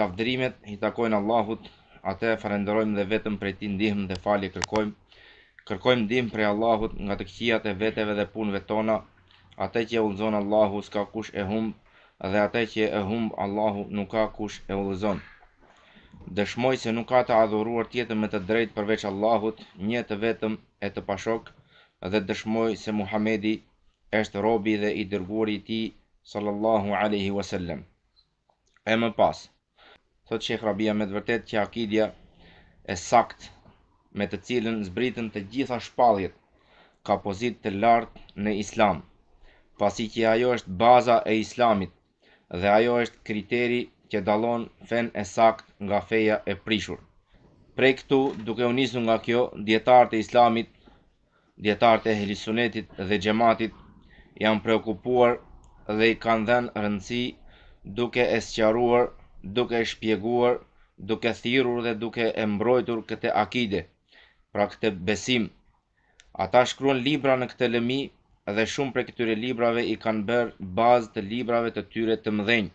Lavdërimet i takojnë Allahut, atë e falenderojmë dhe vetëm prej tij ndihmë dhe falje kërkojmë. Kërkojmë ndihmë prej Allahut nga të këqijat e veteve dhe punëve tona. Atë që e udhëzon Allahu s'ka kush e humb dhe atë që e humb Allahu nuk ka kush e udhëzon. Dëshmoj se nuk ka të adhuruar tjetër me të drejtë përveç Allahut, një të vetëm e të pashok, dhe dëshmoj se Muhamedi është robi dhe i dërguari i tij sallallahu alejhi wa sellem. E më pas, thotë Shejh Rabia me të vërtetë që akidja e saktë me të cilën zbritën të gjitha shpalljet ka pozitë të lartë në islam, pasi që ajo është baza e islamit dhe ajo është kriteri që dallon fenë e saktë nga feja e prishur. Prej këtu, duke u nisur nga kjo, dijetarët e Islamit, dijetarët e Ehli Sunetit dhe Xhematit janë preokupuar dhe i kanë dhënë rëndësi duke e sqaruar, duke e shpjeguar, duke thirrur dhe duke e mbrojtur këtë akide, pra këtë besim, Ata shkruan libra në këtë lëmi dhe shumë prej këtyre librave i kanë bërë bazë të librave të tyre të mëdhenj.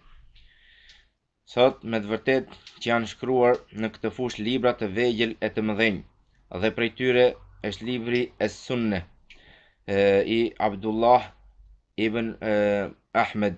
Sot, me të vërtetë që janë shkruar në këtë fushë libra të vegjël e të mëdhenj, dhe prej tyre është libri Es Sunne i Abdullah ibn Ahmed.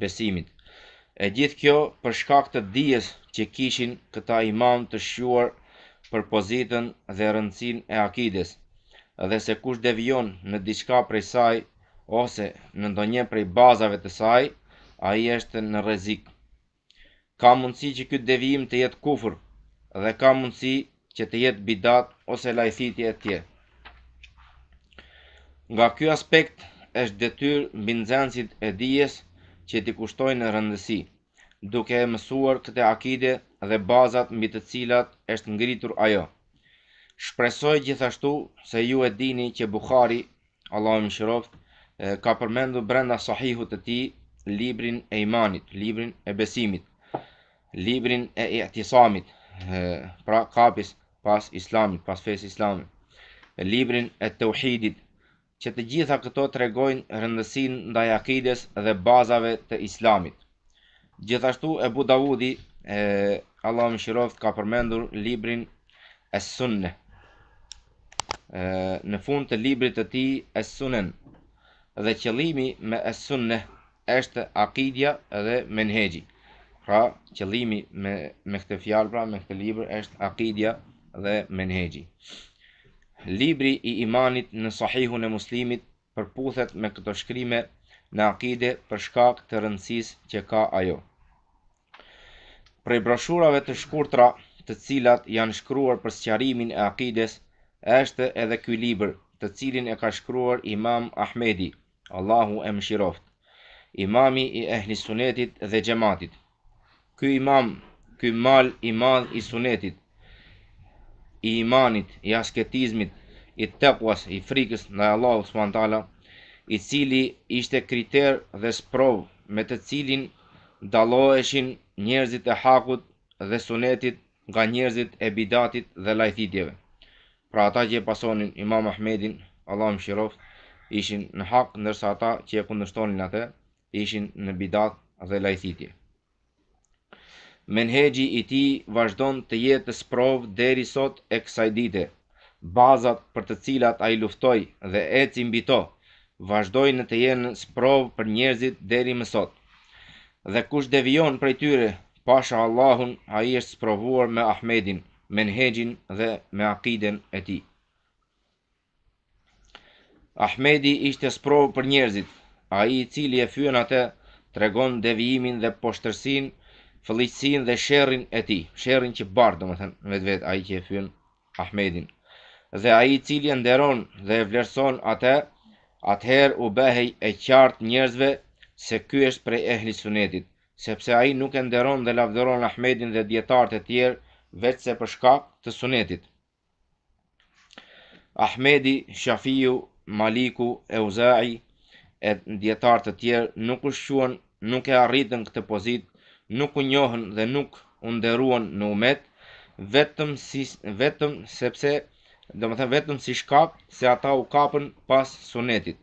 besimit. E gjithë kjo për shkak të dijes që kishin këta imamë të shquar për pozitën dhe rëndësinë e akides, dhe se kush devijon në diçka prej saj ose në ndonjë prej bazave të saj, ai është në rrezik. Ka mundësi që ky devijim të jetë kufër dhe ka mundësi që të jetë bidat ose lajthitje etj. Nga ky aspekt është detyrë mbi nxënësit e dijes që t'i kushtojnë rëndësi, duke e mësuar këtë akide dhe bazat mbi të cilat është ngritur ajo. Shpresoj gjithashtu se ju e dini që Buhari Allahu e mëshiroftë, ka përmendur brenda sahihut të tij librin e imanit, librin e besimit, librin e i'tisamit, pra kapjes pas islamit, pas fesë së islamit, librin e teuhidit, që të gjitha këto tregojnë rëndësinë ndaj akides dhe bazave të islamit. Gjithashtu Ebu Davudi Allahu e mëshiroftë ka përmendur librin Es-Sunne. Në fund të librit të tij Es-Sunen dhe qëllimi me Es-Sunne është akidja dhe menhexhi. Pra, qëllimi me me këtë fjalë, pra me këtë libër është akidja dhe menhexhi. Libri i imanit në Sahihun e Muslimit përputhet me këto shkrime në akide për shkak të rëndësisë që ka ajo. Prej broshurave të shkurtra të cilat janë shkruar për sqarimin e akides, është edhe ky libër të cilin e ka shkruar Imam Ahmedi, Allahu e mëshiroftë, Imami i Ehli Sunetit dhe Xhematit. Ky imam, ky mal i madh i sunetit, i imanit, i asketizmit, i tekuas, i frikës ndaj Allahut subhanehu ue teala, i cili ishte kriter dhe sprovë me të cilin dalloheshin njerëzit e hakut dhe sunetit nga njerëzit e bidatit dhe lajthitjeve. Pra ata që e pasonin Imam Ahmedin, Allahu e mëshiroftë, ishin në hak, ndërsa ata që e kundërshtonin atë, ishin në bidat dhe lajthitje. Menhexhi i tij vazhdon të jetë sprovë deri sot e kësaj dite. Bazat për të cilat ai luftoi dhe eci mbi to, vazhdojnë të jenë sprovë për njerëzit deri më sot. Dhe kush devijon prej tyre, pasha Allahun, ai është sprovuar me Ahmedin, menhexhin dhe me akiden e tij. Ahmedi ishte sprovë për njerëzit, ai i cili e fyen atë tregon devijimin dhe poshtërsinë, fëlliqësinë dhe sherrin e tij, sherrin që bart domethënë në vetvete ai që e fyen Ahmedin. Dhe ai i cili e nderon dhe e vlerëson atë, atëherë u bëhej e qartë njerëzve se ky është prej ehli sunetit, sepse ai nuk e nderon dhe lavdëron Ahmedin dhe dijetarët e tjerë veçse për shkak të sunetit. Ahmedi, Shafiu, Maliku, Euzai e dijetarë të tjerë nuk u shquan, nuk e arritën këtë pozitë, nuk u njohën dhe nuk u nderuan në umet, vetëm si vetëm sepse domethënë vetëm si shkak se ata u kapën pas sunetit,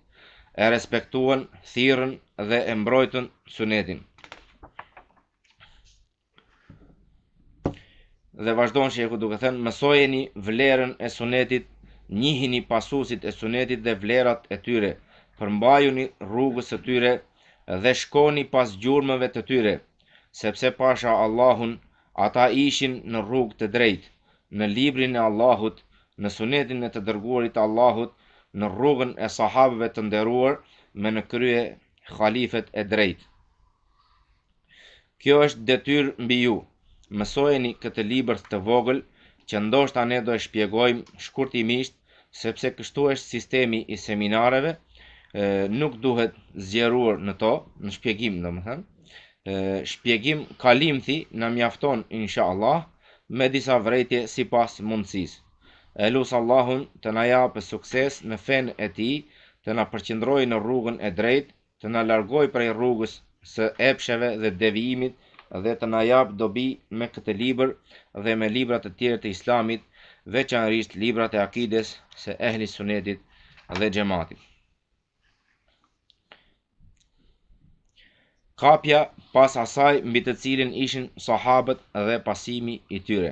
e respektuan, thirrën dhe e mbrojtën sunetin. Dhe vazhdon shejhu duke thënë, mësojeni vlerën e sunetit, njihini pasuesit e sunetit dhe vlerat e tyre, përmbajuni rrugës së tyre dhe shkoni pas gjurmëve të tyre, sepse pasha Allahun, ata ishin në rrugë të drejtë, në librin e Allahut, në sunetin e të dërguarit të Allahut, në rrugën e sahabëve të nderuar, me në krye halifet e drejtë. Kjo është detyrë mbi ju. Mësojeni këtë libër të vogël që ndoshta ne do e shpjegojmë shkurtimisht sepse kështu është sistemi i seminareve, nuk duhet zgjeruar në to, në shpjegim domethënë. Shpjegim kalimthi na mjafton inshallah me disa vërejtje sipas mundësisë. E lus Allahun të na japë sukses në fenë e tij, të na përqendrojë në rrugën e drejtë, të na largojë prej rrugës së epsheve dhe devijimit dhe të na japë dobi me këtë libër dhe me libra të tjerë të Islamit, veçanërisht librat e akides së Ehli Sunetit dhe Xhematit. Kapja pas asaj mbi të cilën ishin sahabët dhe pasimi i tyre.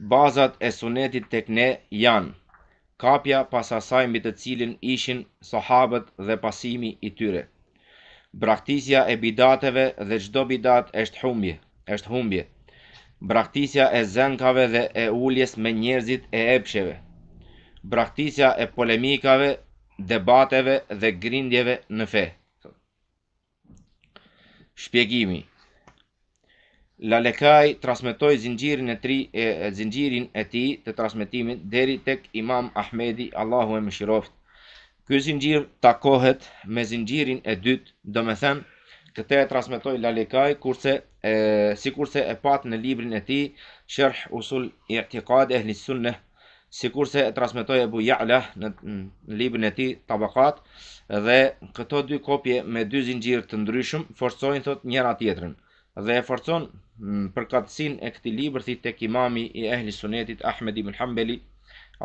Bazat e Sunetit tek ne janë, kapja pas asaj mbi të cilën ishin Sahabët dhe pasimi i tyre. Braktisja e bidateve dhe çdo bidat është humbje, është humbje. Braktisja e zënkave dhe e uljes me njerëzit e epsheve. Braktisja e polemikave, debateve dhe grindjeve në fe. Shpjegimi Lalekaj transmetoi zinxhirin e tri e zinxhirin e tij të transmetimit deri tek Imam Ahmedi Allahu e mëshiroft. Ky zinxhir takohet me zinxhirin e dytë, domethënë këtë e transmetoi Lalekaj kurse, e, sikurse e patë në librin e tij Sharh Usul I'tiqad Ehli Sunnah sikurse e transmetoi Abu Ja'la në librin e tij Tabakat dhe këto dy kopje me dy zinxhirë të ndryshëm forcojnë thotë njëra tjetrën dhe e forcon përkatësinë e këtij libërthi tek imami i ehli sunetit Ahmed ibn Hanbeli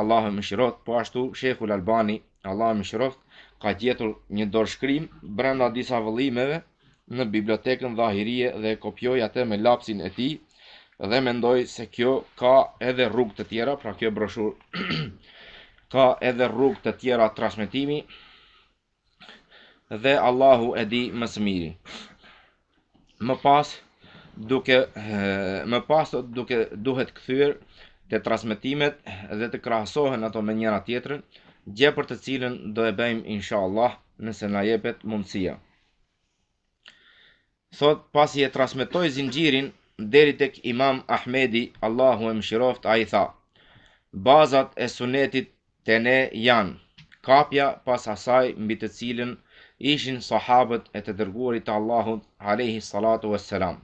Allahu e mëshiroftë po ashtu Sheikhul Albani Allahu e mëshiroftë ka gjetur një dorëshkrim brenda disa vëllimeve në bibliotekën Dhahirie dhe e kopjoi atë me lapsin e tij dhe mendoj se kjo ka edhe rrugë të tjera, pra kjo broshurë ka edhe rrugë të tjera transmetimi dhe Allahu e di më së miri. Më pas duke më pas duke duhet kthyer te transmetimet dhe të krahasohen ato me njëra tjetrën, gjë për të cilën do e bëjmë inshallah nëse na jepet mundësia. Thotë, pasi e transmetoi zinxhirin deri tek Imam Ahmedi, Allahu e mëshiroftë, ai tha: Bazat e sunetit te ne janë kapja pas asaj mbi të cilën ishin sahabët e të dërguarit të Allahut alejhi salatu ves selam.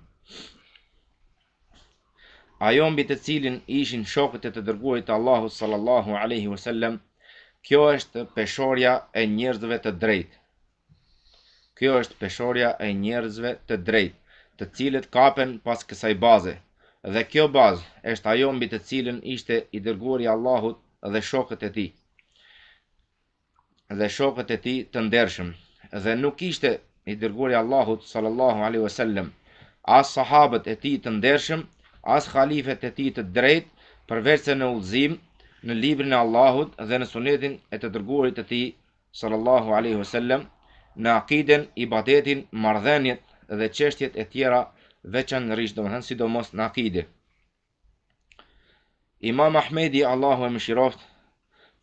Ajo mbi të cilën ishin shokët e të dërguarit të Allahut sallallahu alejhi wasallam, kjo është peshorja e njerëzve të drejtë. Kjo është peshorja e njerëzve të drejtë, të cilët kapen pas kësaj baze. Dhe kjo bazë është ajo mbi të cilën ishte i Dërguari i Allahut dhe shokët e tij dhe shokët e tij të ndershëm. Dhe nuk ishte i Dërguari i Allahut sallallahu alejhi ve sellem, as sahabët e tij të ndershëm, as halifet e tij të drejtë, përveçse në udhëzim, në Librin e Allahut dhe në Sunetin e të Dërguarit të Tij sallallahu alaihi wasallam në akiden, ibadetin, marrëdhëniet dhe çështjet e tjera veçanërisht domethënë sidomos në akide. Imam Ahmedi Allahu e mëshiroftë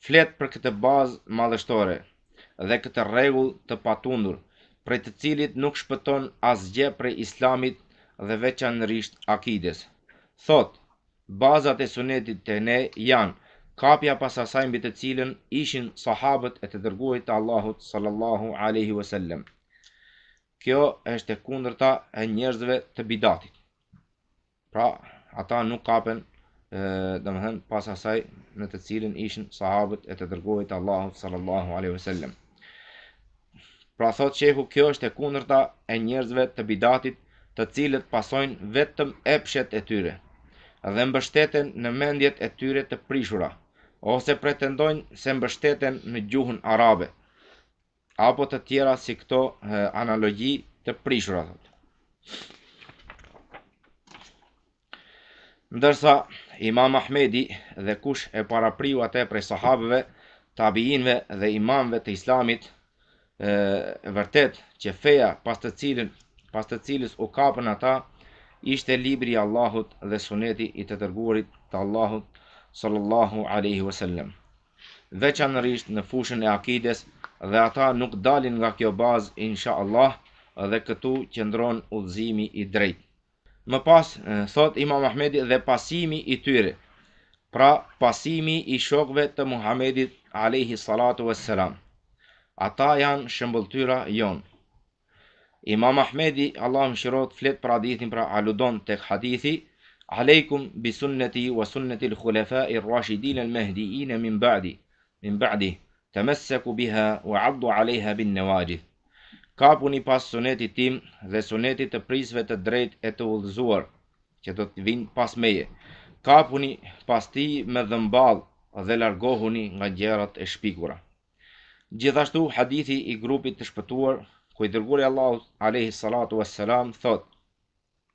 flet për këtë bazë madhështore dhe këtë rregull të patundur, prej të cilit nuk shpëton asgjë prej Islamit dhe veçanërisht akides. Thotë, Bazat e Sunetit te ne janë, kapja pas asaj mbi të cilën ishin Sahabët e të Dërguarit të Allahut sallallahu alejhi we sellem. Kjo është e kundërta e njerëzve të bidatit. Pra, ata nuk kapen domethënë pas asaj në të cilën ishin sahabët e të dërguarit të Allahut sallallahu alaihi wasallam. Pra thotë shehu kjo është e kundërta e njerëzve të bidatit të cilët pasojnë vetëm epshet e tyre dhe mbështeten në mendjet e tyre të prishura ose pretendojnë se mbështeten në gjuhën arabe apo të tjera si këto analogji të prishura thotë. Ndërsa, Imam Ahmedi dhe kush e parapriu atë prej sahabëve, tabiinëve dhe imamëve të Islamit, ë vërtet që feja pas të cilën pas të cilës u kapën ata ishte libri i Allahut dhe suneti i të dërguarit të Allahut sallallahu alaihi wasallam. Veçanërisht në fushën e akides dhe ata nuk dalin nga kjo bazë inshallah dhe këtu qëndron udhëzimi i drejtë. Më pas, thotë Imam Ahmedi dhe pasimi i tyre, pra pasimi i shokëve të Muhamedit alayhi salatu wassalam. Ata janë shëmbëlltyra jonë. Imam Ahmedi, Allahu e mëshiroftë, flet për hadithin, pra aludon tek hadithi, Alejkum bi sunneti wa sunneti al-khulafa'i ar-rashidin al-mahdiin min ba'di, min ba'di. Temassaku biha wa 'addu 'alejha bin nawajidh Kapuni pas sunetit tim dhe sunetit të prijësve të drejtë e të udhëzuar, që do të vijnë pas meje. Kapuni pas tij me dhëmballë dhe largohuni nga gjërat e shpikura. Gjithashtu hadithi i grupit të shpëtuar, ku i dërguari i Allahut alejhi salatu was salam thotë,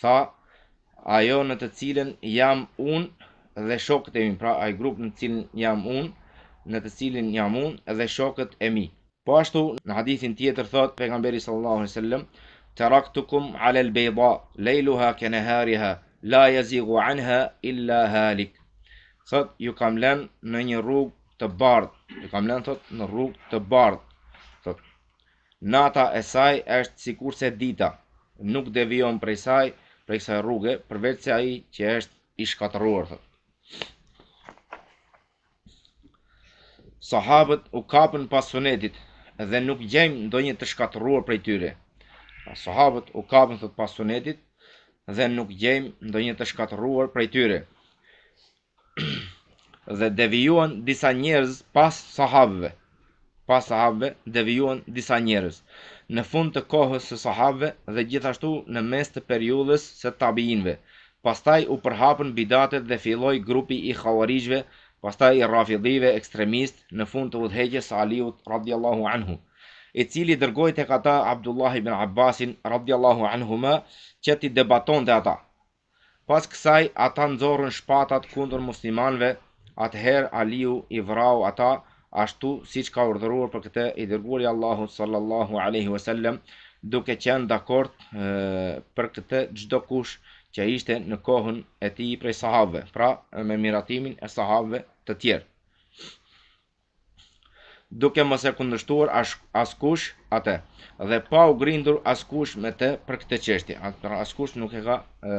tha ajo në të cilën jam unë dhe shokët e mi, pra ai grup në të cilin jam unë, në të cilin jam unë dhe shokët e mi. Po ashtu në hadithin tjetër thotë pejgamberi sallallahu alejhi wasallam taraktukum ala al-bayda lejluha ka nahariha la yazigu anha illa halik. Thotë ju kam lënë në një rrugë të bardhë, ju kam lënë thotë në rrugë të bardhë. Thotë Nata e saj është sikurse dita, nuk devijon prej saj, prej kësaj rruge, përveçse ai që është i shkatërruar, thotë. Sahabët u kapën pas sunetit dhe nuk gjejmë ndonjë të shkatërruar prej tyre. Sahabët u kapën thotë pas sunetit dhe nuk gjejmë ndonjë të shkatërruar prej tyre. dhe devijuan disa njerëz pas sahabëve pas sahabëve devijuan disa njerëz në fund të kohës së sahabëve dhe gjithashtu në mes të periudhës së tabiinëve pastaj u përhapën bidatet dhe filloi grupi i hauarixhëve pastaj i rafidhive ekstremistë në fund të udhëheqjes së Aliut radiallahu anhu i cili dërgoi tek ata Abdullah ibn Abbasin radiallahu anhuma që t'i debatonte ata Pas kësaj ata nxorrën shpatat kundër muslimanëve, atëherë Aliu i vrau ata, ashtu siç ka urdhëruar për këtë i Dërguari i Allahut sallallahu alejhi ve sellem, duke qenë dakord për këtë çdokush që ishte në kohën e tij prej sahabëve, pra me miratimin e sahabëve të tjerë. duke mos e kundërshtuar askush atë dhe pa u grindur askush me të për këtë çështje, pra askush nuk e ka, e,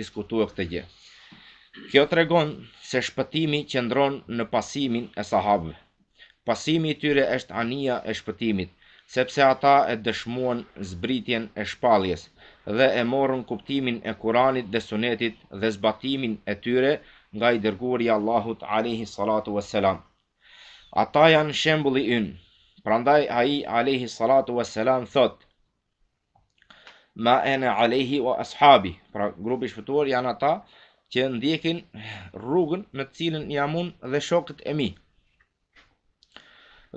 diskutuar këtë gjë. Kjo tregon se shpëtimi qëndron në pasimin e sahabëve. Pasimi i tyre është anija e shpëtimit, Sepse ata e dëshmuan zbritjen e shpalljes, dhe e morën kuptimin e Kuranit dhe Sunetit dhe zbatimin e tyre nga i Dërguari i Allahut alejhi salatu ue selam. Ata janë shembulli ynë. Prandaj ai alejhi salatu ue selam thotë, ma ene alejhi wa ashabi pra grupi i shpëtuar janë ata që ndjekin rrugën në të cilën jam unë dhe shokët e mi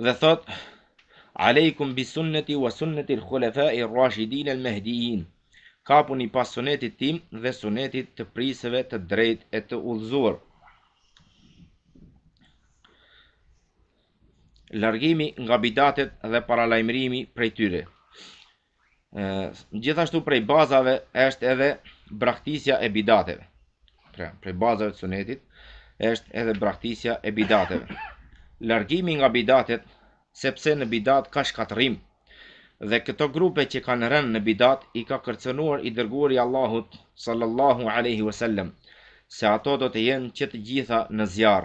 dhe thot alejkum bi sunneti wa sunneti el khulefai rashidin el mehdijin kapuni pas sunetit tim dhe sunetit të prijësve të drejtë e të udhëzuar largimi nga bidatet dhe paralajmërimi prej tyre. Gjithashtu prej bazave është edhe braktisja e bidateve. Pra, prej bazave të sunetit është edhe braktisja e bidateve. Largimi nga bidatet, sepse në bidat ka shkatërrim. Dhe këto grupe që kanë rënë në bidat i ka kërcënuar i dërguari i Allahut sallallahu alaihi wasallam se ato do të jenë që të gjitha në zjarr,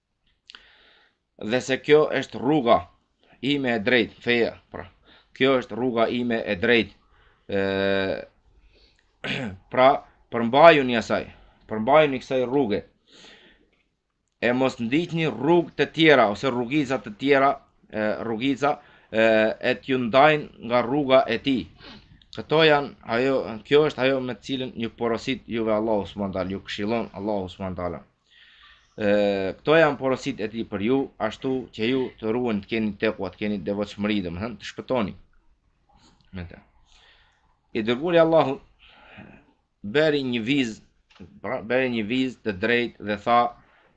Dhe se kjo është rruga ime e drejtë, feja, pra. Kjo është rruga ime e drejtë. Ë pra, përmbajuni asaj, përmbajuni kësaj rruge, e mos ndiqni rrugë të tjera, ose rrugiza të tjera, e, rrugiza, e, e t'ju ndajnë nga rruga e tij. Këto janë, ajo, kjo është ajo me të cilën ju porosit juve Allahu së mandalë, ju këshilon Allahu së mandalë. Këto janë porositë e tij për ju, ashtu që ju të ruheni të keni tekua, të keni devotshmëri, domethënë, të shpëtoni. Me të. I dërguari i Allahut, bëri një viz, pra, bëri një viz të drejtë dhe tha,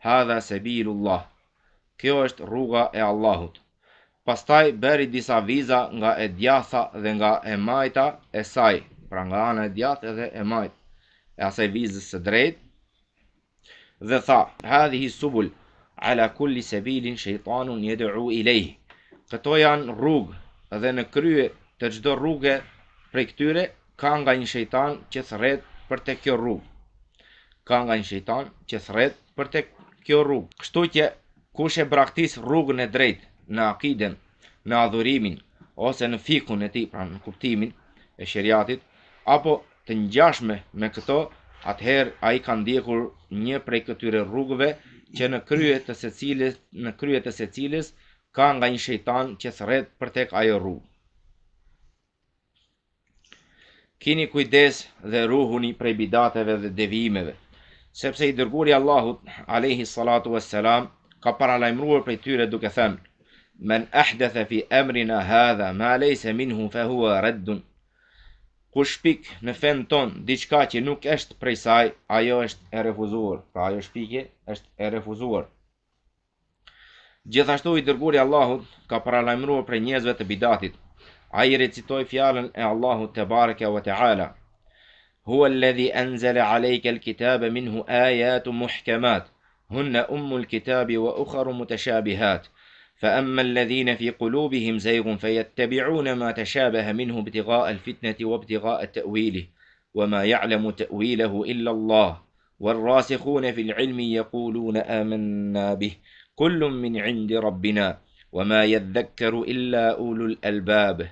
hadha sebilullah, kjo është rruga e Allahut. Pastaj bëri disa viza nga e djathta dhe nga e majta e saj, pra nga ana e djathtë dhe e majtë, e asaj vizës së drejtë, Dhe tha, hadhihi subul ala kulli sabilin shejtanun yad'u ilayh. Këto janë rrugë dhe në krye të çdo rruge prej këtyre ka nga një shejtan që thërret për tek kjo rrugë. Ka nga një shejtan që thërret për tek kjo rrugë. Kështu që kush e braktis rrugën e drejtë në akiden, në adhurimin ose në fikun e tij, pra në kuptimin e sheriatit, apo të ngjashme me këto, atëherë ai ka ndjekur një prej këtyre rrugëve që në krye të secilës në krye të secilës ka nga një shejtan që thërret për tek ajo rrugë. Kini kujdes dhe ruhuni prej bidateve dhe devijimeve, sepse i dërguari i Allahut alayhi salatu wassalam ka paralajmëruar prej tyre duke thënë: Men ahdatha fi amrina hadha ma laysa minhu fa huwa raddun. Kush shpik në fenë tonë diçka që nuk është prej saj, ajo është e refuzuar, pra ajo shpikje është e refuzuar. Gjithashtu i dërguari i Allahut ka paralajmëruar prej njerëzve të bidatit. Ai recitoi fjalën e Allahut tebareke ve teala. Huwa alladhi anzala alejka alkitaba minhu ayatun muhkamat hunna umul kitabi wa ukhra mutashabihat فأما الذين في قلوبهم زيغ فيتبعون ما تشابه منه ابتغاء الفتنة وابتغاء تأويله وما يعلم تأويله إلا الله والراسخون في العلم يقولون آمنا به كل من عند ربنا وما يذكر إلا أولو الألباب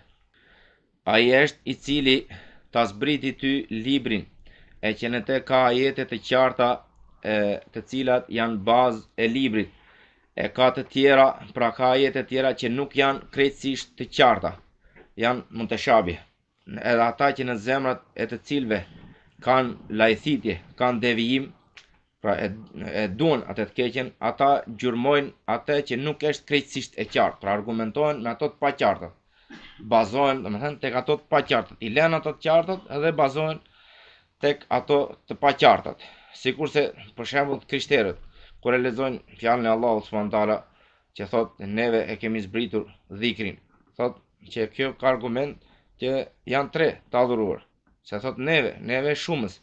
Ai është i cili ta zbriti ty librin, e që në te ka ajete të qarta e të cilat janë bazë e librit, e ka të tjera, pra ka ajete të tjera që nuk janë krejtësisht të qarta, janë mutashabih. Edhe ata që në zemrat e të cilëve kanë lajthitje, kanë devijim, Pra e e duan ate të keqen, ata gjurmojnë atë që nuk është krejtësisht e qartë, pra argumentohen me ato të paqartat. Bazohen, domethënë, tek ato të paqartat. I lënë ato të qartat dhe bazohen tek ato të paqartat. Sikurse për shembull të krishterët, kur e lexojnë fjalën e Allahut subhanahu taala, që thot neve e kemi zbritur dhikrin. Thot që kjo ka argument që janë tre të adhuruar. Se thot neve, neve shumës.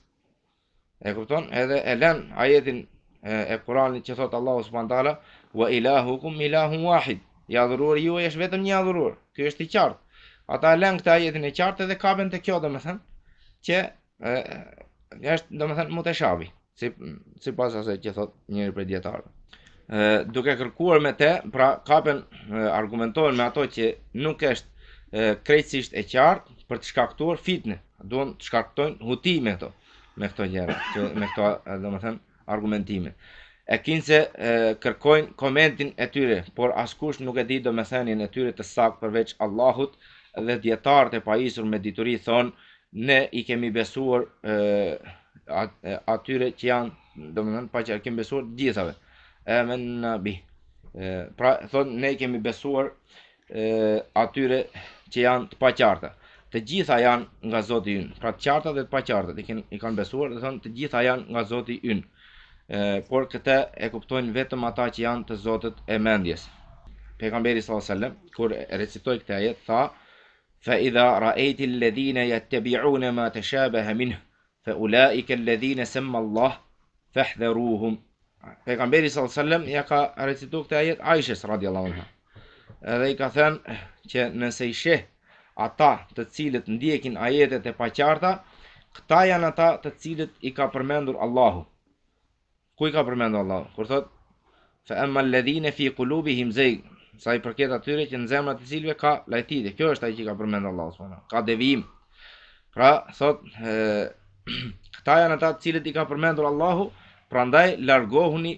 E kupton? Edhe e lën ajetin e Kur'anit që thot Allahu subhanahu taala, "Wa ilahukum ilahun wahid." I adhuruari juaj është vetëm një i adhuruar. Ky është i qartë. Ata e lën këtë ajetin e qartë edhe kapen te kjo domethën që e, është domethën muteshabih, si sipas asaj që thot njëri prej dijetarëve. Ë duke kërkuar me te, pra kapen argumentohen me ato që nuk është krejtësisht e qartë për të shkaktuar fitnë. Duan të shkaktojnë huti me këto, me këto gjëra, me këto, domethënë, argumentime. E kinse kërkojnë komentin e tyre, por askush nuk e di domethënien e tyre të saktë përveç Allahut dhe dijetarët e pajisur me dituri thon ne i kemi besuar e, atyre që janë domethënë pa që kemi besuar të gjithave. Amenna bihi. Pra thon ne i kemi besuar atyre që janë të paqarta. Të gjitha janë nga Zoti ynë. Pra të qarta dhe të paqarta, i kanë i kanë besuar, dhe thonë të gjitha janë nga Zoti ynë. Ë, por këtë e kuptojnë vetëm ata që janë të zotët e mendjes. Pejgamberi sallallahu alajhi wasallam kur e recitoi këtë ajet tha: "Fa idha ra'ayti alladhina yattabi'una ma tashabaha minhu fa ulaika alladhina samma Allah Fahdharuhum. Pejgamberi sallallahu alajhi wasallam ia ka recitu këte ajet Aishes radhiyallahu anha. Edhe i ka thënë që nëse i sheh ata të cilët ndjekin ajetet e paqarta, këta janë ata të cilët i ka përmendur Allahu. Ku i ka përmendur Allahu? Kur thot Fa amma alladhina fi qulubihim zayg, sa i përket atyre që në zemrat e cilëve ka lajthitje. Kjo është ajo që i ka përmendur Allahu subhanahu. Ka devijim. Pra, thot, e, këta janë ata të cilët i ka përmendur Allahu, prandaj largohuni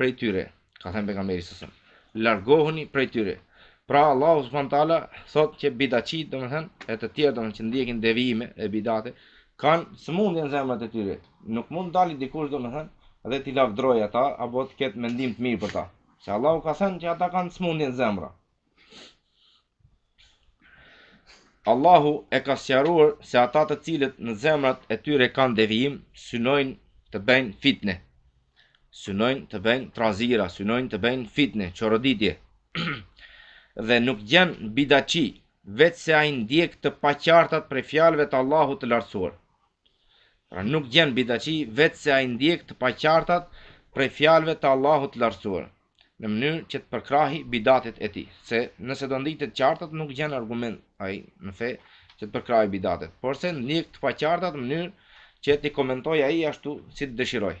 prej tyre. Ka thënë pejgamberi sa sa. Largohuni prej tyre. Pra Allahu subhanahu taala thot që bidatçit, domethënë, e të tjerë domethënë që ndjekin devijime e bidate, kanë sëmundje në zemrat e tyre. Nuk mund të dali dikush domethënë dhe t'i lavdërojë ata apo të ketë mendim të mirë për ta. Se Allahu ka thënë që ata kanë smundje n'zemra. Allahu e ka sqaruar se ata të cilët në zemrat e tyre kanë devijim, synojnë të bëjnë fitne. Synojnë të bëjnë trazira, synojnë të bëjnë fitne, çoroditje. dhe nuk gjen bidatçi, veçse ai ndjek të paqartat prej fjalëve të Allahut të lartësuar. Pra nuk gjen bidatçi veçse ai ndjek të paqartat prej fjalëve të Allahut të Lartësuar, në mënyrë që të përkrahë bidatet e tij, se nëse do ndikte të qartat nuk gjen argument ai në fe që të përkrahë bidatet, porse ndjek të paqartat në mënyrë që t'i komentojë ai ashtu si të dëshirojë.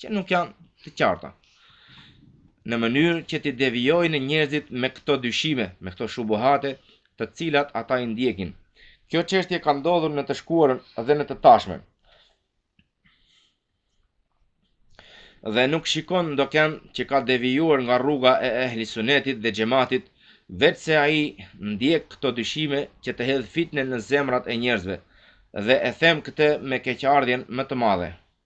që nuk janë të qarta. Në mënyrë që t'i devijojnë njerëzit me këto dyshime, me këto shubuhate, të cilat ata i ndjekin. Kjo çështje ka ndodhur në të shkuarën dhe në të tashmen. Dhe nuk shikon ndoken që ka devijuar nga rruga e ehli sunetit dhe xhematit, veçse ai ndjek këto dyshime që të hedh fitne në zemrat e njerëzve. Dhe e them këtë me keqardhjen më të madhe.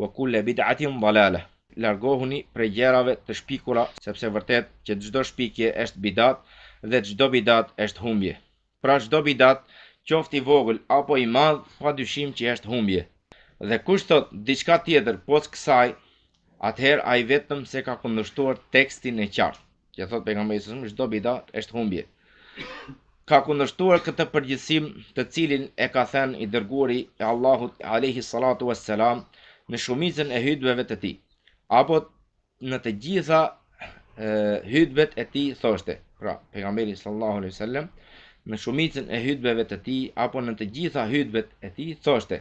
Wa kulle bid'atin dalale Largohuni prej gjërave të shpikura sepse vërtet që çdo shpikje është bidat dhe çdo bidat është humbje pra çdo bidat qoftë i vogël apo i madh pa dyshim që është humbje dhe kush thotë diçka tjetër pos kësaj atëherë ai vetëm se ka kundërshtuar tekstin e qartë. Që thotë pejgamberi sa më çdo bidat është humbje. Ka kundërshtuar këtë përgjithësim të cilin e ka thënë i dërguari i Allahut alayhi salatu wassalam në shumicën e hutbeve të tij. Apo në të gjitha hutbet e tij thoshte, pra pejgamberi sallallahu alaihi wasallam në shumicën e hutbeve të tij apo në të gjitha hutbet e tij thoshte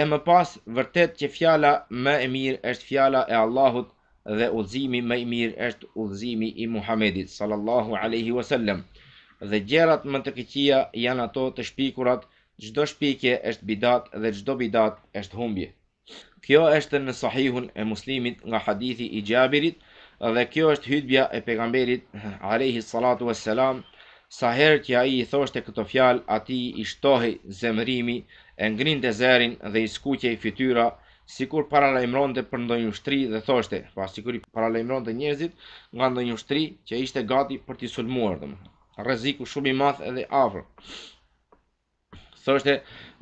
e më pas vërtet që fjala më e mirë është fjala e Allahut dhe udhëzimi më i mirë është udhëzimi i Muhamedit sallallahu alejhi ue sellem dhe gjërat më të këqija janë ato të shpikurat çdo shpikje është bidat dhe çdo bidat është humbje kjo është në sahihun e muslimit nga hadithi i Xhabirit dhe kjo është hutbja e pejgamberit alejhi salatu ue selam sa herë që ai i thoshte këto fjalë atij i shtohej zemërimi e ngrinte zërin dhe i skuqej fytyra sikur paralajmëronte për ndonjë ushtri dhe thoshte, pra sikur i paralajmëronte njerëzit nga ndonjë ushtri që ishte gati për t'i sulmuar, domethënë. Rreziku shumë i madh edhe afër. Thoshte,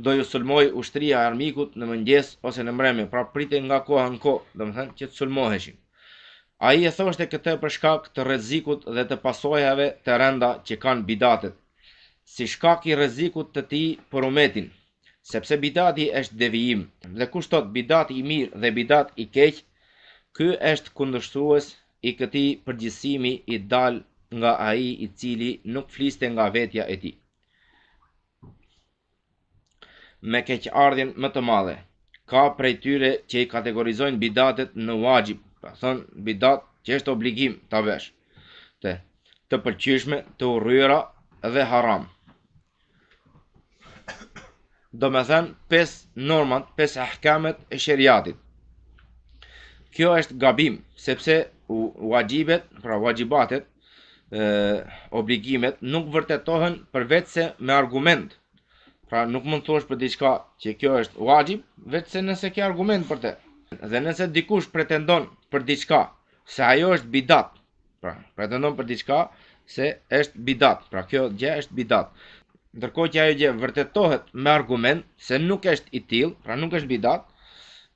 do ju sulmoj ushtria e armikut në mëngjes ose në mbrëmje, pra pritej nga koha në kohë, domethënë që të sulmoheshin. Ai e thoshte këtë për shkak të rrezikut dhe të pasojave të rënda që kanë bidatet, si shkak i rrezikut të tij për umetin, Sepse bidati është devijim, dhe kush thotë bidat i mirë dhe bidat i keq, ky eshtë kundërshtrues i këtij përgjithësimi i dalë nga ai i cili nuk fliste nga vetja e tij me keqardhjen më të madhe. Ka prej tyre që i kategorizojnë bidatet në uaxhib, pra thonë bidat që është obligim ta vesh, të pëlqyeshme, të urryera dhe haram. domethënë pes normat, pes ahkamet e sheriatit. Kjo është gabim, sepse uaxhibet, pra uaxhibatet, obligimet, nuk vërtetohen përveçse me argument. Pra nuk mund të thuash për diçka që kjo është uaxhib, veçse nëse ke argument për të. Dhe nëse dikush pretendon për diçka se ajo është bidat, Pra, pretendon për diçka se është bidat. Pra, kjo gjë është bidat. Ndërkohë që ajo gjë vërtetohet me argument se nuk është i tillë, pra nuk është bidat,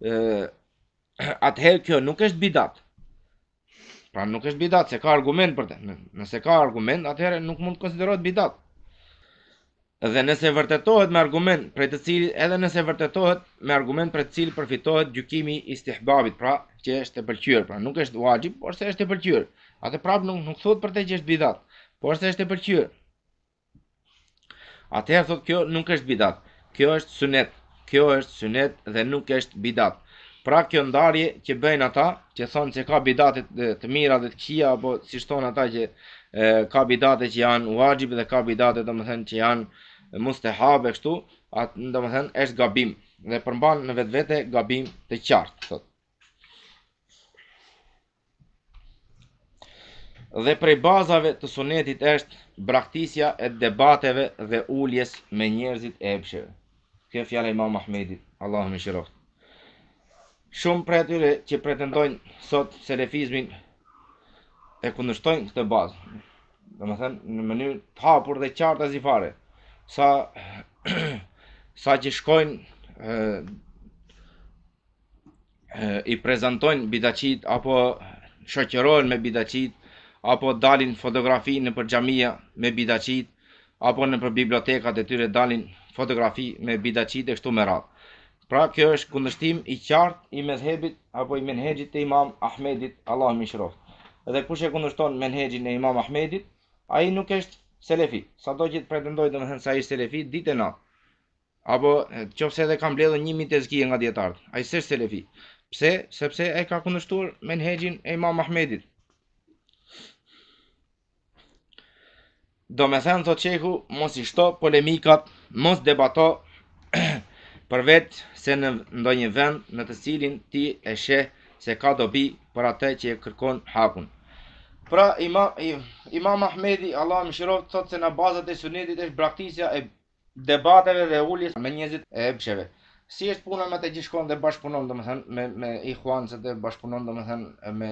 ë atëherë kjo nuk është bidat. Pra nuk është bidat, se ka argument për të. Nëse ka argument, atëherë nuk mund të konsiderohet bidat. Dhe nëse vërtetohet me argument prej të cilit edhe nëse vërtetohet me argument prej të cilit përfitohet gjykimi i istihbabit, pra që është e pëlqyer, pra nuk është uaxhib, porse është e pëlqyer. Atë prap nuk nuk thotë për të që është bidat, porse është e pëlqyer. Atëherë thotë kjo nuk është bidat, kjo është sunet, Kjo është synet dhe nuk është bidat. Pra kjo ndarje që bëjnë ata, që thonë që ka bidate të mira dhe të këqija, apo siç thonë ata që e, ka bidate që janë uaxhib dhe ka bidate domethënë që janë mustehab e kështu, atë domethënë është gabim dhe përmban në vetvete gabim të qartë, thotë. Dhe prej bazave të sunetit është braktisja e debateve dhe uljes me njerëzit e epsheve. Kjo fjala e Imam Ahmedit, Allahu e mëshiroftë. Shumë prej atyre që pretendojnë sot selefizmin e kundërshtojnë këtë bazë. Domethënë në mënyrë të hapur dhe qartë as i fare. Sa sa që shkojnë i prezantojnë bidatçitë apo shoqërohen me bidatçitë apo dalin fotografi nëpër xhamia me bidatçitë apo nëpër bibliotekat e tyre dalin fotografi me bidatçitë e kështu me radhë. Pra kjo është kundërshtim i qartë i medhhebit apo i menhexhit të Imam Ahmedit, Allahu e mëshiroftë. Dhe kush e kundërshton menhexhin e Imam Ahmedit, ai nuk është selefi. Sado që të pretendojë domethënë se ai është selefi, ditë e natë. Apo, nëse edhe ka mbledhur një mijë tezkie nga dijetarët, ai s'është selefi. Pse? Sepse ai ka kundërshtuar menhexhin e Imam Ahmedit. Do me thënë, thot shejhu, mos i shto polemikat, mos debato përveç se në ndonjë vend në të cilin ti e sheh se ka dobi për atë që e kërkon hakun. Pra, ima, Imam Ahmedi, Allahu e mëshiroft, thot se në bazët e sunetit është braktisja e debateve dhe uljes me njerëzit e epsheve. Si është puna me atë që shkon dhe bashkëpunon domethënë me me ihuanët dhe bashkëpunon domethënë me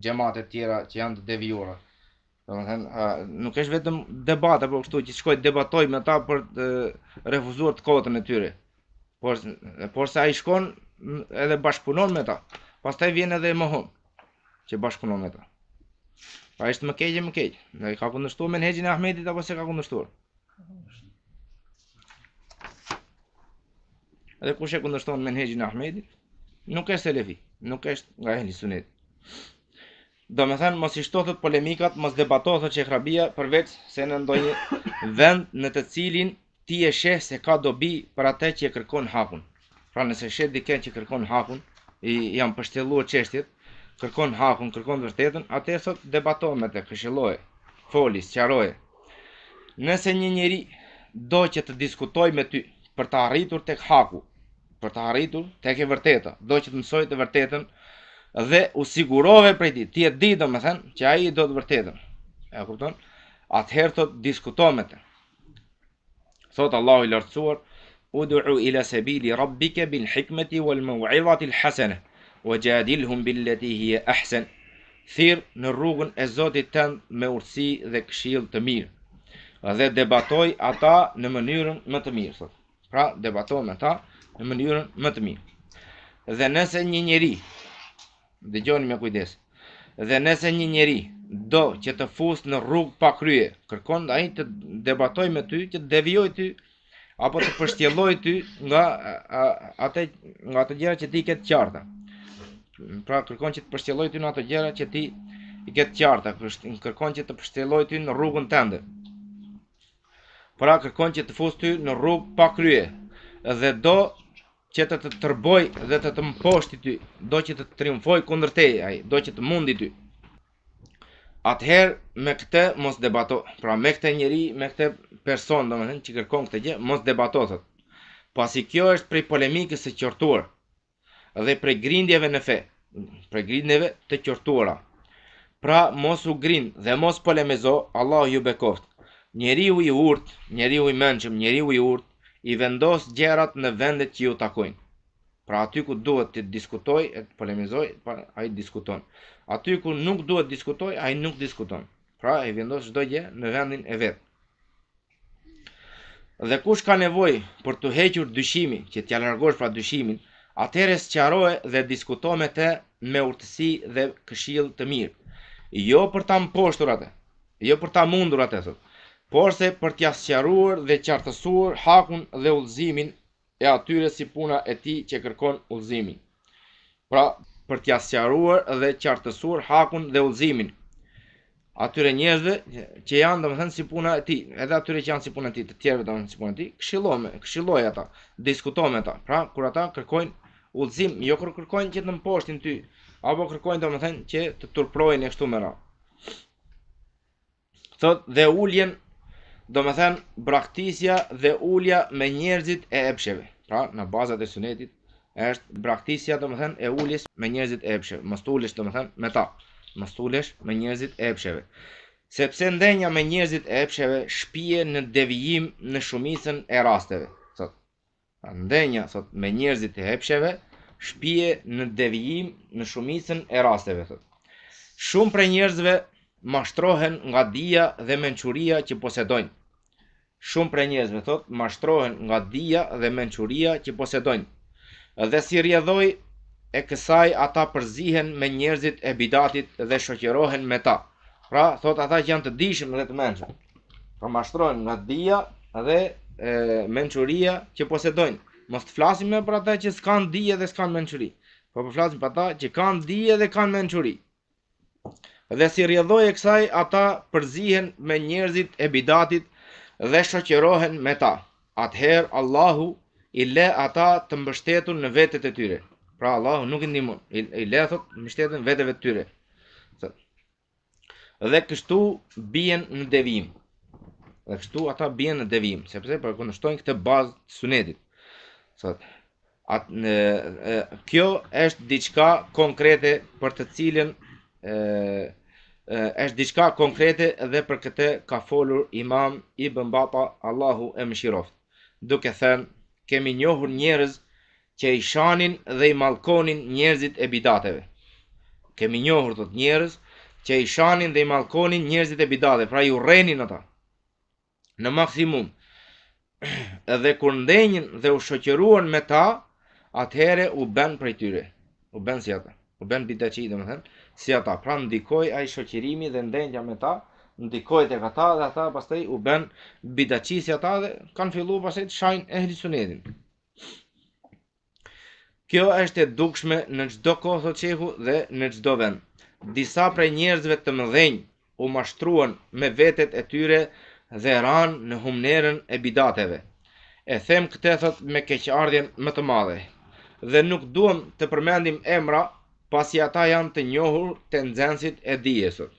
xhamate të tjera që janë të devijuara. Domethënë nuk është vetëm debat apo kështu që shkoj debatoj me ta për të refuzuar të kotën e tyre. Por por se ai shkon edhe bashkëpunon me ta. Pastaj vjen edhe mohon që bashkëpunon me ta. Pra është më keq e më keq. A e ka kundërshtuar menhexhin e Ahmedit apo s'e ka kundërshtuar? Edhe kush e kundërshton menhexhin e Ahmedit, nuk është selefi, nuk është nga ehli sunet. Do me thënë, mos i shto thot polemikat, mos debato thot shejh Rabia, përveç se në ndonjë vend në të cilin ti e sheh se ka dobi për atë që e kërkon hakun. Pra nëse sheh dikë që kërkon hakun, i janë pështjelluar çështjet, kërkon hakun, kërkon të vërtetën, atëherë thot debato me të, këshilloje, foli, sqaroje. Nëse një njeri do që të diskutoj me ty për të arritur tek haku, për të arritur tek e vërteta, do që të mësoj të vërtetën dhe u sigurove prej ti, ti e di do me thënë që ai do të vërtetën. E kupton? Atëherë thot diskuto me të. Thot Allahu i lartësuar, Ud'u ila sabili rabbike bil hikmeti wal maw'izati al hasana wa jadilhum billati hiya ahsan. Thirr në rrugën e Zotit tënd me urtësi dhe këshill të mirë. Dhe debatoji ata në mënyrën më të mirë, thot. Pra, debato me ta në mënyrën më të mirë. Dhe nëse një njeri Dëgjoni me kujdes. Dhe nëse një njeri do që të fusë në rrugë pa krye, kërkon ai të debatoj me ty, që të devijoj ty, apo të pështjelloj ty nga a nga ato gjëra që ti ke të qarta. Pra kërkon që të pështjelloj ty në ato gjëra që ti i ke të qarta, kërkon që të pështjelloj ty në rrugën tënde. Pra kërkon që të fusë ty në rrugë pa krye dhe do Që të të tërboj dhe të të mposhti ty, do që të triumfoj kundër teje ai, do që të mundi ty. Atëherë me këtë mos debato, pra me këtë njeri, me këtë person, do me thënë, që kërkon këtë gjë, mos debato, thot. Pasi kjo është prej polemikës së qortuar, dhe prej grindjeve në fe, prej grindjeve të qortuara. Pra mos u grind dhe mos polemizo, Allah ju bekoft. Njeriu i urt, njeriu i mençëm, njeriu i urt, I vendos gjërat në vendet që iu takojnë. Pra aty ku duhet të diskutoj e të polemizoj, pra ai diskuton. Aty ku nuk duhet diskutoj, ai nuk diskuton. Pra i vendos çdo gjë në vendin e vet. Dhe kush ka nevojë për t'iu hequr dyshimi, që t'ia largosh pra dyshimin, atëherë sqaroje dhe diskuto me të me urtësi dhe këshillë të mirë, jo për ta mposhtur atë, Jo për ta mundur atë, thotë, porse për t'ia sqaruar dhe qartësuar hakun dhe udhëzimin e atyre si puna e tij që kërkon udhëzimin. Pra, për t'ia sqaruar dhe qartësuar hakun dhe udhëzimin atyre njerëzve që janë domethënë si puna e tij, edhe atyre që janë si puna e tij, të tjerëve domethënë si puna e tij, këshilloji, këshilloji ata, diskuto me ta. Pra, kur ata kërkojnë udhëzim, jo kur kërkojnë që të të mposhtin ty, apo kërkojnë domethënë që të turprojnë e kështu me radhë. thot dhe uljen domethënë braktisja dhe ulja me njerëzit e epsheve pra në bazat e sunetit është braktisja domethënë e uljes me njerëzit e epsheve mos të ulesh domethënë me ta mos të ulesh me njerëzit e epsheve sepse ndenja me njerëzit e epsheve shpie në devijim në shumicën e rasteve thot Ndenja, thotë, me njerëzit e epsheve shpie në devijim në shumicën e rasteve, thotë. Shumë prej njerëzve mashtrohen nga dija dhe mençuria që posedojnë. Shumë prej njerëzve, thotë, mashtrohen nga dija dhe mençuria që posedojnë. Dhe si rrjedhojë e kësaj ata përzihen me njerëzit e bidatit dhe shoqërohen me ta. Pra, thot ata që janë të dijshëm dhe të mençur. Pra po mashtrohen nga dija dhe e, mençuria që posedojnë. Mos të flasim më për ata që s'kanë dije dhe s'kanë mençuri. Po po flasim për ata që kanë dije dhe kanë mençuri. Dhe si rrjedhojë e kësaj ata përzihen me njerëzit e bidatit dhe shoqërohen me ta. atëherë Allahu i le ata të mbështetur në vetet e tyre. Pra Allahu nuk i ndihmon, i le thot mbështetur në vetet e tyre. Dhe kështu bien në devijim. Dhe kështu ata bien në devijim, sepse po kundërshtojnë këtë bazë të sunetit. Thot, Kjo është diçka konkrete për të cilën është diçka konkrete dhe për këtë ka folur Imam Ibn Bata Allahu e mëshiroftë, duke thënë, kemi njohur njerëz që i shanin dhe i mallkonin njerëzit e bidateve. Kemi njohur thot njerëz që i shanin dhe i mallkonin njerëzit e bidateve, pra i urrenin ata. në maksimum. Dhe kur ndenjën dhe u shoqëruan me ta, atëherë u bënë prej tyre. U bënë si ata. U bënë bidatçi, domethënë, si ata. Pra ndikoi ai shoqërimi dhe ndenja me ta, ndikoi tek ata dhe ata pastaj u bënë bidatçi si ata dhe kanë filluar pastaj të shajnë ehli sunetin. Kjo është e dukshme në çdo kohë thotë shehu dhe në çdo vend. Disa prej njerëzve të mëdhenj u mashtruan me vetet e tyre dhe ranë në humnerën e bidateve. E them këtë thotë me keqardhjen më të madhe. Dhe nuk duam të përmendim emra pasi ata janë të njohur te nxënësit e dijes thotë.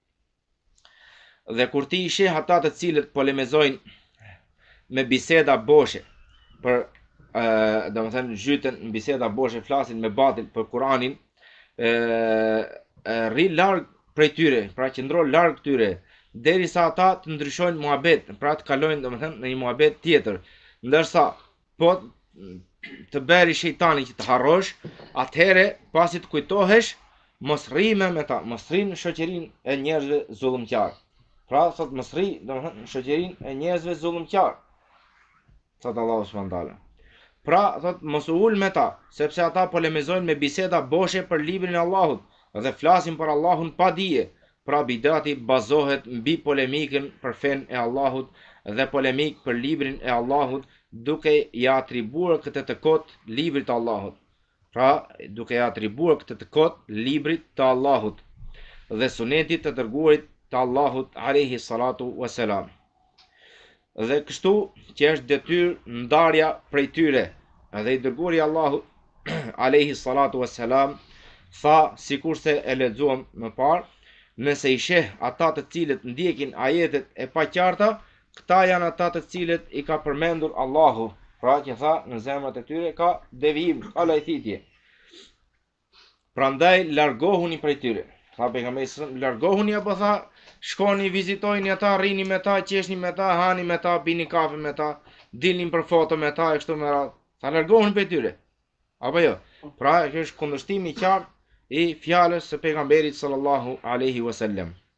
Dhe kur ti i sheh ata të cilët polemizojnë me biseda boshe për ë domethënë zhyten në biseda boshe flasin me batil për Kur'anin ë rri larg prej tyre, pra qëndro larg tyre derisa ata të ndryshojnë muhabet, pra të kalojnë domethënë në një muhabet tjetër. Ndërsa Po të bëri shejtani që të harrosh, atëherë pasi të kujtohesh, mos rri më me ta, mos rri në shoqërinë e njerëzve zullumqarë. Pra, thot mos rri, domethënë në shoqërinë e njerëzve zullumqarë. Thot Allahu subhanahu taala. Pra, thot mos u ul me ta, sepse ata polemizojnë me biseda boshe për librin e Allahut dhe flasin për Allahun pa dije, Pra bidati bazohet mbi polemikën për fenë e Allahut dhe polemikë për librin e Allahut duke ia atribuar këtë të kotë librit të Allahut, pra duke ia atribuar këtë të kotë librit të Allahut dhe sunetit të dërguarit të Allahut alejhi salatu ue selam. Dhe kështu që është detyrë ndarja prej tyre. Dhe i dërguari i Allahut alayhi salatu wassalam tha sikurse e lexuam më parë, nëse i sheh ata të cilët ndjekin ajetet e paqarta, këta janë ata të cilët i ka përmendur Allahu, pra që tha në zemrat e tyre ka devijim, ka lajthitje. Prandaj largohuni prej tyre. Tha pejgamberi sallallahu alajhi wasallam, largohuni apo tha, shkoni vizitojini ata, rrini me ta, qeshni me ta, hani me ta, pini kafe me ta, dilni për foto me ta e kështu me radhë. Tha largohuni prej tyre. Apo jo. Pra, kjo është kundërshtim i qartë i fjalës së pejgamberit sallallahu alaihi wasallam.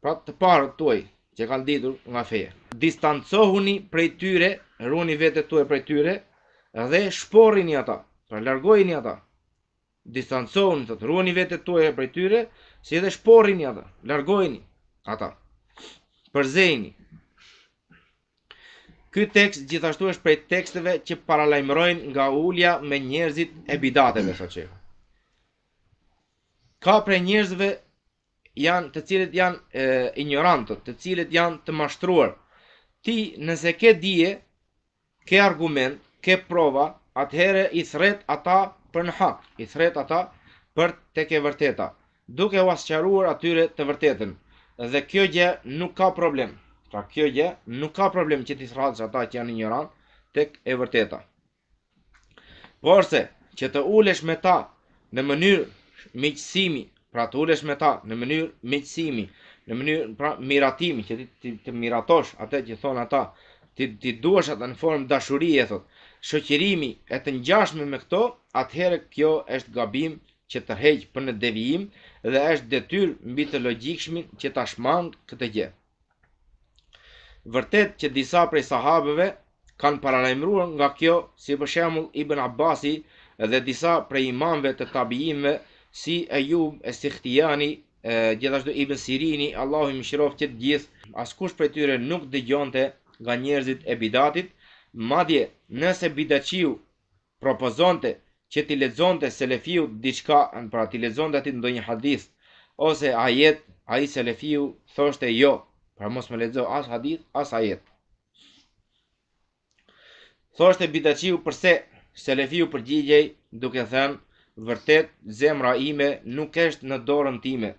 Pra të parët tuaj që kanë ditur nga feja. Distancohuni prej tyre, ruani vetet tuaja prej tyre dhe shporrini ata, pra largojini ata. Distancohuni, thotë, ruani vetet tuaja prej tyre, si dhe shporrini ata, largojini ata. Përzini. Ky tekst gjithashtu është prej teksteve që paralajmërojnë nga ulja me njerëzit e bidateve, thotë që. Ka prej njerëzve janë të cilët janë injorantët, të cilët janë të mashtruar. Ti nëse ke dije, ke argument, ke prova, atëherë i thret ata për në hak, i thret ata për tek e vërteta, duke ua sqaruar atyre të vërtetën. Dhe kjo gjë nuk ka problem. Pra kjo gjë nuk ka problem që t'i thrrasësh ata që janë injorant tek e vërteta. Porse, që të ulesh me ta në mënyrë miqësimi, pra të ulesh me ta në mënyrë miqësimi, në mënyrë pra miratimi, që ti të miratosh atë që thon ata, ti t'i duash ata në formë dashurie thot. Shoqërimi e të ngjashme me këto, atëherë kjo është gabim që tërheq për në devijim dhe është detyrë mbi të logjikshmin që ta shmang këtë gjë. Vërtet që disa prej sahabëve kanë paralajmëruar nga kjo, si për shembull Ibn Abbasi dhe disa prej imamëve të tabiinëve si Ejub es-Sikhtiani, gjithashtu Ibn Sirini, Allahu i mëshiroftë që të gjithë, askush prej tyre nuk dëgjonte nga njerëzit e bidatit, madje nëse bidatçiu propozonte që t'i lexonte selefiut diçka, pra t'i lexonte atij ndonjë hadith ose ajet, ai selefiu thoshte jo, pra mos më lexo as hadith, as ajet. Thoshte bidaçiu përse selefiu përgjigjej duke thënë vërtet zemra ime nuk është në dorën time,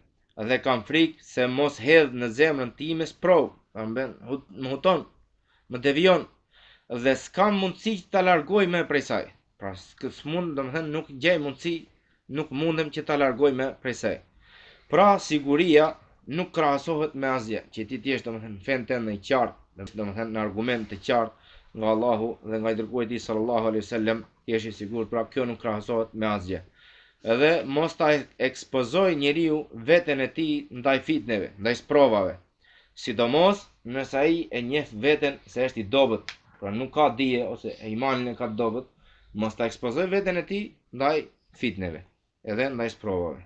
dhe kam frikë se mos hedh në zemrën time sprovë, më huton, më devijon dhe s'kam mundësi që ta largoj më prej saj. Pra, s'mund, domethënë nuk gjej mundësi, nuk mundem që ta largoj më prej saj. Pra, siguria nuk krahasohet me asgjë, që ti të kesh domethënë fenë tënde të qartë, domethënë në argument të qartë nga Allahu dhe nga i dërguari i tij sallallahu alaihi wasallam, ti je i sigurt, pra kjo nuk krahasohet me asgjë. Dhe mos ta ekspozojë njeriu veten e tij ndaj fitneve, ndaj sprovave, sidomos nëse ai e njeh veten se është i dobët, pra nuk ka dije ose imanin e ka të dobët, mos ta ekspozojë veten e tij ndaj fitneve edhe ndaj sprovave.